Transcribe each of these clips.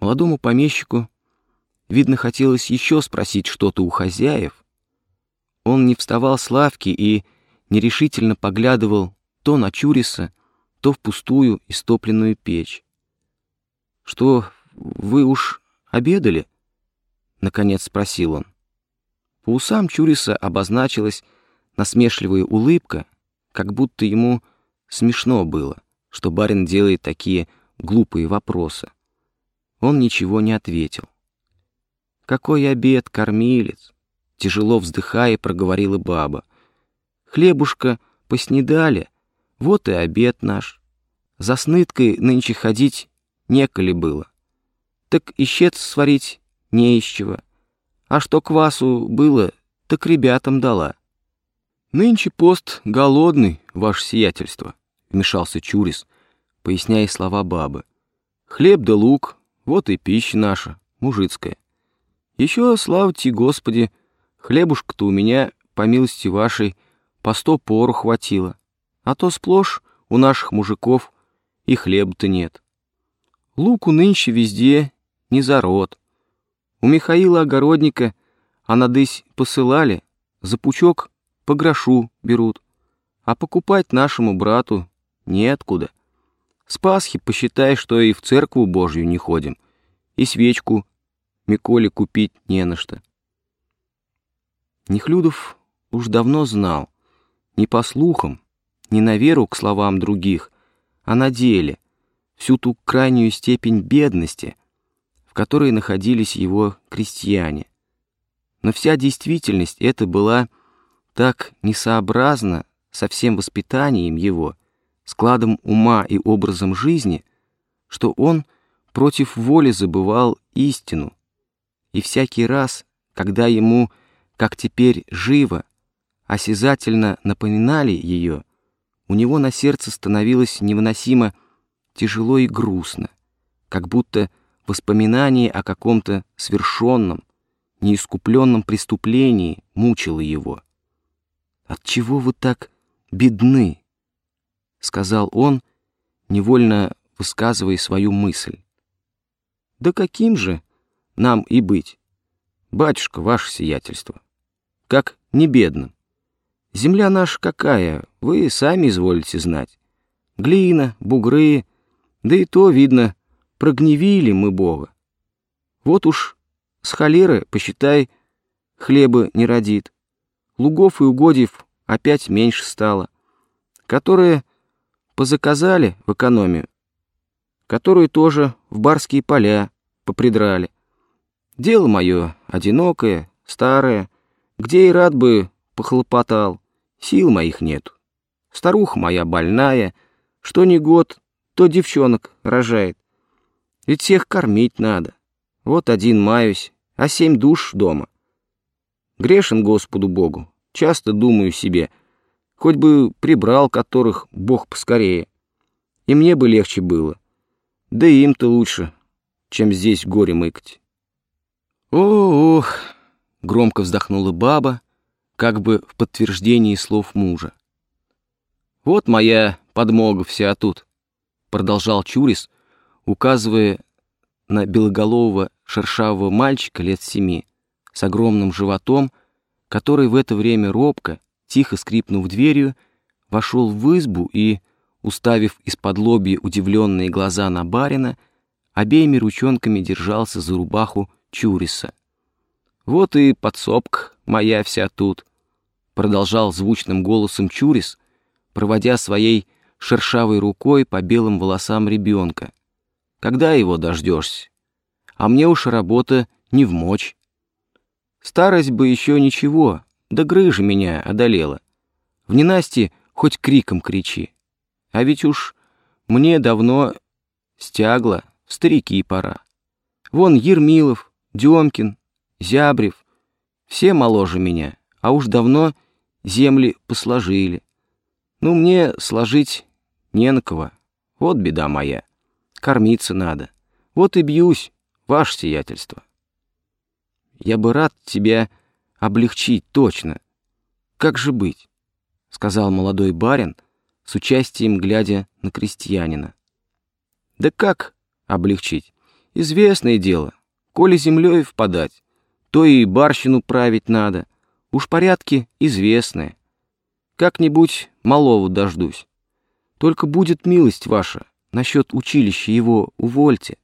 Молодому помещику, видно, хотелось еще спросить что-то у хозяев. Он не вставал с лавки и нерешительно поглядывал то на Чуриса, то в пустую истопленную печь. «Что, вы уж обедали?» — наконец спросил он. По усам Чуриса обозначилась насмешливая улыбка, как будто ему смешно было, что барин делает такие глупые вопросы. Он ничего не ответил. «Какой обед, кормилец!» Тяжело вздыхая, проговорила баба. «Хлебушка поснедали, вот и обед наш. За сныткой нынче ходить неколи было. Так и щец сварить не из чего. А что квасу было, так ребятам дала. Нынче пост голодный, ваше сиятельство, вмешался Чурис, поясняя слова бабы. Хлеб да лук, вот и пища наша, мужицкая. Еще, славьте Господи, хлебушка-то у меня, по милости вашей, по сто пору хватило, а то сплошь у наших мужиков и хлеба-то нет. Луку нынче везде не зарод. У Михаила Огородника, а надысь посылали, за пучок по грошу берут, а покупать нашему брату неоткуда. С Пасхи посчитай, что и в церкву Божью не ходим, и свечку Миколе купить не на что. Нехлюдов уж давно знал, не по слухам, не на веру к словам других, а на деле, всю ту крайнюю степень бедности — которой находились его крестьяне. Но вся действительность эта была так несообразна со всем воспитанием его, складом ума и образом жизни, что он против воли забывал истину, и всякий раз, когда ему, как теперь живо, осязательно напоминали ее, у него на сердце становилось невыносимо тяжело и грустно, как будто Воспоминание о каком-то свершенном, неискупленном преступлении мучило его. «Отчего вы так бедны?» — сказал он, невольно высказывая свою мысль. «Да каким же нам и быть, батюшка, ваше сиятельство? Как не бедным? Земля наша какая, вы сами изволите знать. Глина, бугры, да и то, видно, прогневили мы Бога. Вот уж с холеры, посчитай, хлеба не родит. Лугов и угодьев опять меньше стало, которые позаказали в экономию, которые тоже в барские поля попридрали. Дело мое одинокое, старое, где и рад бы похлопотал, сил моих нету. Старуха моя больная, что ни год, то девчонок рожает. Ведь всех кормить надо. Вот один маюсь, а семь душ дома. Грешен Господу Богу. Часто думаю себе, хоть бы прибрал которых Бог поскорее. И мне бы легче было. Да и им-то лучше, чем здесь горе мыкать. Ох, громко вздохнула баба, как бы в подтверждении слов мужа. Вот моя подмога вся тут, продолжал Чурис, указывая на белоголового шершавого мальчика лет семи с огромным животом, который в это время робко, тихо скрипнув дверью, вошел в избу и, уставив из-под лобья удивленные глаза на барина, обеими ручонками держался за рубаху Чуриса. «Вот и подсобка моя вся тут», — продолжал звучным голосом Чурис, проводя своей шершавой рукой по белым волосам ребенка. Когда его дождешься? А мне уж работа не в мочь. Старость бы еще ничего, да грыжа меня одолела. В ненасти хоть криком кричи. А ведь уж мне давно стягло, старики пора. Вон Ермилов, Демкин, Зябрев, все моложе меня, а уж давно земли посложили. Ну, мне сложить не на кого, вот беда моя. Кормиться надо. Вот и бьюсь, ваше сиятельство. Я бы рад тебя облегчить точно. Как же быть? Сказал молодой барин, с участием глядя на крестьянина. Да как облегчить? Известное дело, коли землей впадать, то и барщину править надо. Уж порядки известные. Как-нибудь малого дождусь. Только будет милость ваша, насчет училища его увольте.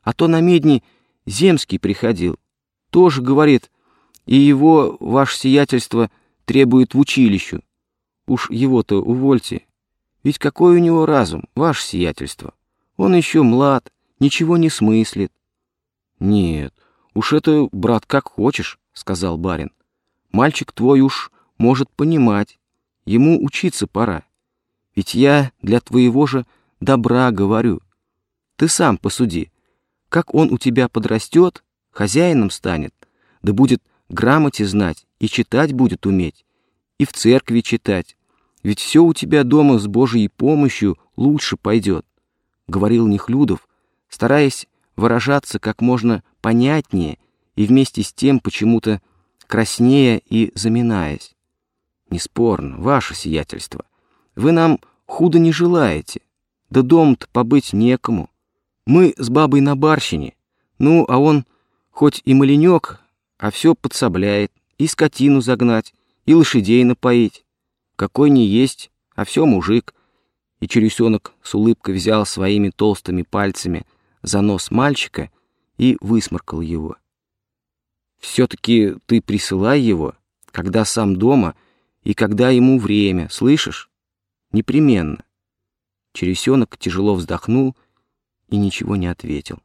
А то на медни Земский приходил. Тоже, говорит, и его, ваше сиятельство, требует в училищу. Уж его-то увольте. Ведь какой у него разум, ваше сиятельство? Он еще млад, ничего не смыслит. Нет, уж это, брат, как хочешь, сказал барин. Мальчик твой уж может понимать. Ему учиться пора. Ведь я для твоего же добра говорю. Ты сам посуди. Как он у тебя подрастет, хозяином станет, да будет грамоте знать и читать будет уметь, и в церкви читать. Ведь все у тебя дома с Божьей помощью лучше пойдет, — говорил Нехлюдов, стараясь выражаться как можно понятнее и вместе с тем почему-то краснея и заминаясь. Неспорно, ваше сиятельство. Вы нам худо не желаете. Да дом-то побыть некому. Мы с бабой на барщине. Ну, а он хоть и маленек, а все подсобляет. И скотину загнать, и лошадей напоить. Какой не есть, а все мужик. И чересенок с улыбкой взял своими толстыми пальцами за нос мальчика и высморкал его. «Все-таки ты присылай его, когда сам дома и когда ему время, слышишь? Непременно». Чересенок тяжело вздохнул и ничего не ответил.